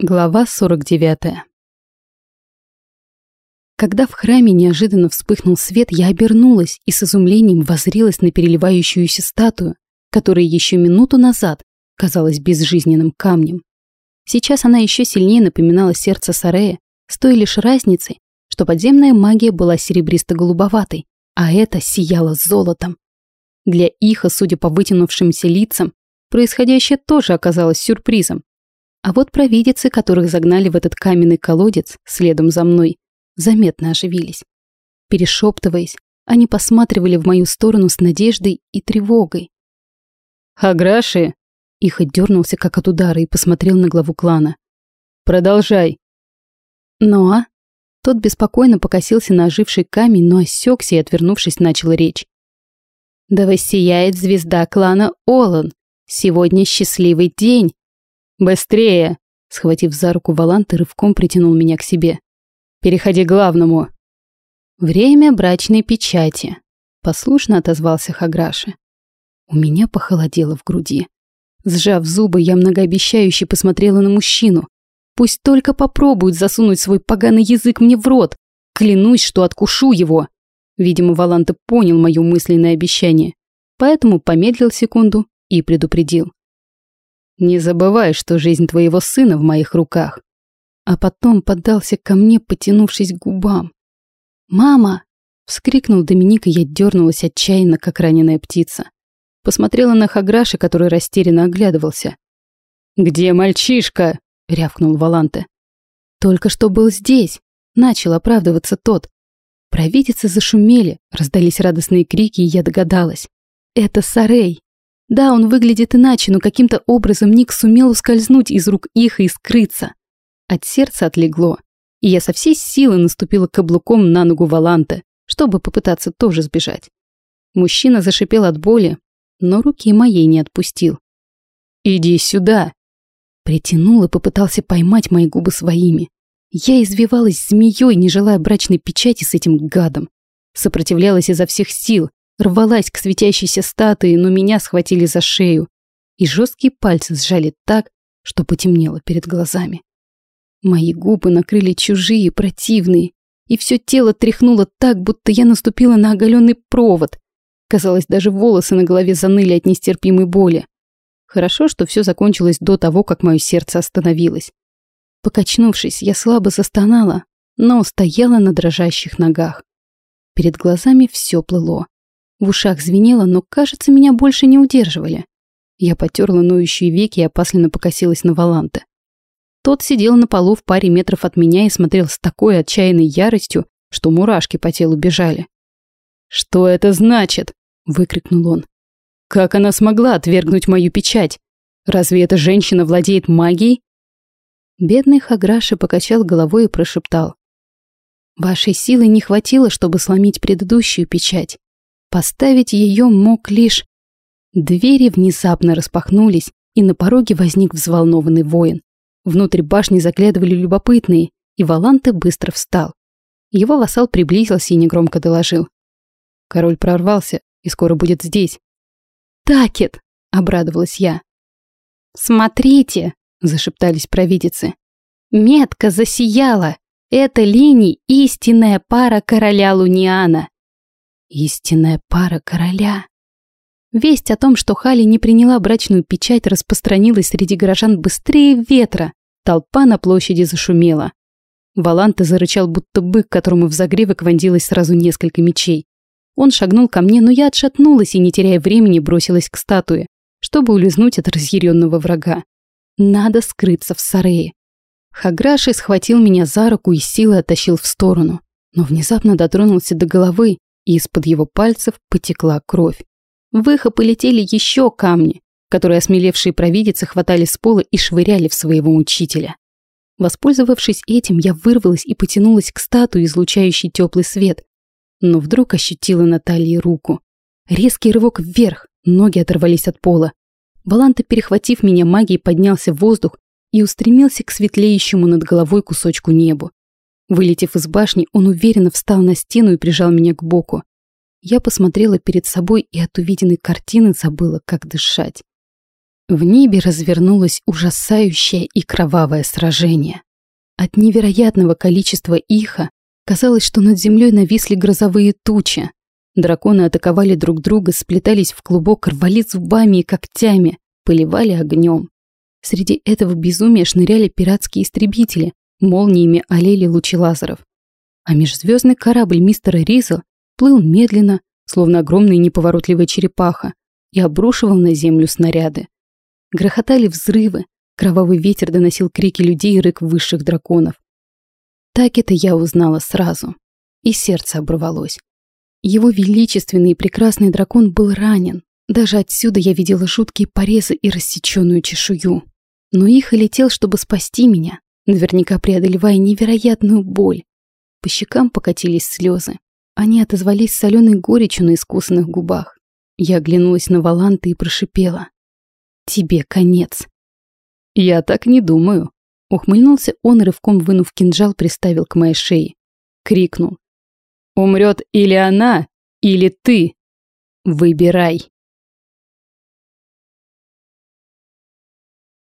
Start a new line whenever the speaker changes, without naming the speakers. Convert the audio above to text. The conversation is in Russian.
Глава 49. Когда в храме неожиданно вспыхнул свет, я обернулась и с изумлением воззрелась на переливающуюся статую, которая еще минуту назад казалась безжизненным камнем. Сейчас она еще сильнее напоминала сердце Сарея, с той лишь разницей, что подземная магия была серебристо-голубоватой, а это сияло золотом. Для Иха, судя по вытянувшимся лицам, происходящее тоже оказалось сюрпризом, а вот провидицы, которых загнали в этот каменный колодец следом за мной, заметно оживились. Перешептываясь, они посматривали в мою сторону с надеждой и тревогой.
«Хаграши!»
Их отдернулся как от удара и посмотрел на главу клана.
«Продолжай!»
«Ну а?» Тот беспокойно покосился на оживший камень, но осекся и, отвернувшись, начал речь. «Да воссияет звезда клана Олан! Сегодня счастливый день!
«Быстрее!» Схватив за руку Валант и рывком притянул меня к себе. «Переходи к главному!»
«Время брачной печати», — послушно отозвался Хаграши. У меня похолодело в груди. Сжав зубы, я многообещающе посмотрела на мужчину. Пусть только попробует засунуть свой поганый язык мне в рот. Клянусь, что откушу его. Видимо, Валанте понял мое мысленное обещание, поэтому помедлил секунду и предупредил.
Не забывай, что жизнь твоего сына в моих руках.
А потом поддался ко мне, потянувшись к губам. «Мама!» — вскрикнул Доминик, и я дернулась отчаянно, как раненая птица. Посмотрела на Хаграша, который растерянно оглядывался.
«Где мальчишка?» — рявкнул Валанте.
«Только что был здесь!» — начал оправдываться тот. Провидицы зашумели, раздались радостные крики, и я догадалась. «Это Сарей!» Да, он выглядит иначе, но каким-то образом Ник сумел ускользнуть из рук их и скрыться. От сердца отлегло, и я со всей силы наступила каблуком на ногу Валанта, чтобы попытаться тоже сбежать. Мужчина зашипел от боли, но руки моей не отпустил.
«Иди сюда!»
Притянул и попытался поймать мои губы своими. Я извивалась змеей, не желая брачной печати с этим гадом. Сопротивлялась изо всех сил, рвалась к светящейся статуе, но меня схватили за шею, и жесткие пальцы сжали так, что потемнело перед глазами. Мои губы накрыли чужие, противные, и все тело тряхнуло так, будто я наступила на оголенный провод. Казалось, даже волосы на голове заныли от нестерпимой боли. Хорошо, что все закончилось до того, как мое сердце остановилось. Покачнувшись, я слабо застонала, но стояла на дрожащих ногах. Перед глазами все плыло. В ушах звенело, но, кажется, меня больше не удерживали. Я потерла ноющие веки и опасленно покосилась на Валанте. Тот сидел на полу в паре метров от меня и смотрел с такой отчаянной яростью, что мурашки по телу бежали.
«Что это значит?» — выкрикнул он. «Как она смогла отвергнуть мою печать? Разве эта женщина владеет магией?»
Бедный Хаграши покачал головой и прошептал. «Вашей силы не хватило, чтобы сломить предыдущую печать. Поставить ее мог лишь... Двери внезапно распахнулись, и на пороге возник взволнованный воин. Внутрь башни заглядывали любопытные, и Валанте быстро встал. Его вассал приблизился и негромко доложил. Король прорвался и скоро будет здесь. «Такет!» — обрадовалась я. «Смотрите!» — зашептались провидицы. «Метка засияла! Это линий истинная пара короля Луниана!» Истинная пара короля. Весть о том, что Хали не приняла брачную печать, распространилась среди горожан быстрее ветра. Толпа на площади зашумела. Валанта зарычал, будто бык, которому в загривок вонзилось сразу несколько мечей. Он шагнул ко мне, но я отшатнулась и, не теряя времени, бросилась к статуе, чтобы улизнуть от разъяренного врага. Надо скрыться в сарее. Хаграши схватил меня за руку и силой оттащил в сторону, но внезапно дотронулся до головы, и из-под его пальцев потекла кровь. В их полетели еще камни, которые осмелевшие провидицы хватали с пола и швыряли в своего учителя. Воспользовавшись этим, я вырвалась и потянулась к статуе, излучающей теплый свет, но вдруг ощутила на руку. Резкий рывок вверх, ноги оторвались от пола. Баланта, перехватив меня магией, поднялся в воздух и устремился к светлеющему над головой кусочку неба. Вылетев из башни, он уверенно встал на стену и прижал меня к боку. Я посмотрела перед собой и от увиденной картины забыла, как дышать. В небе развернулось ужасающее и кровавое сражение. От невероятного количества иха казалось, что над землей нависли грозовые тучи. Драконы атаковали друг друга, сплетались в клубок, рвали зубами и когтями, поливали огнем. Среди этого безумия шныряли пиратские истребители, молниями олели лучи лазеров. А межзвездный корабль мистера Риза плыл медленно, словно огромная неповоротливая черепаха, и обрушивал на землю снаряды. Грохотали взрывы, кровавый ветер доносил крики людей и рык высших драконов. Так это я узнала сразу, и сердце оборвалось. Его величественный и прекрасный дракон был ранен. Даже отсюда я видела жуткие порезы и рассеченную чешую. Но их и летел, чтобы спасти меня, наверняка преодолевая невероятную боль. По щекам покатились слезы. Они отозвались соленой горечью на искусанных губах. Я оглянулась на Валанта и прошипела. Тебе конец.
Я так не думаю. Ухмыльнулся он, рывком вынув кинжал, приставил к моей шее. Крикнул. Умрет или она, или ты. Выбирай.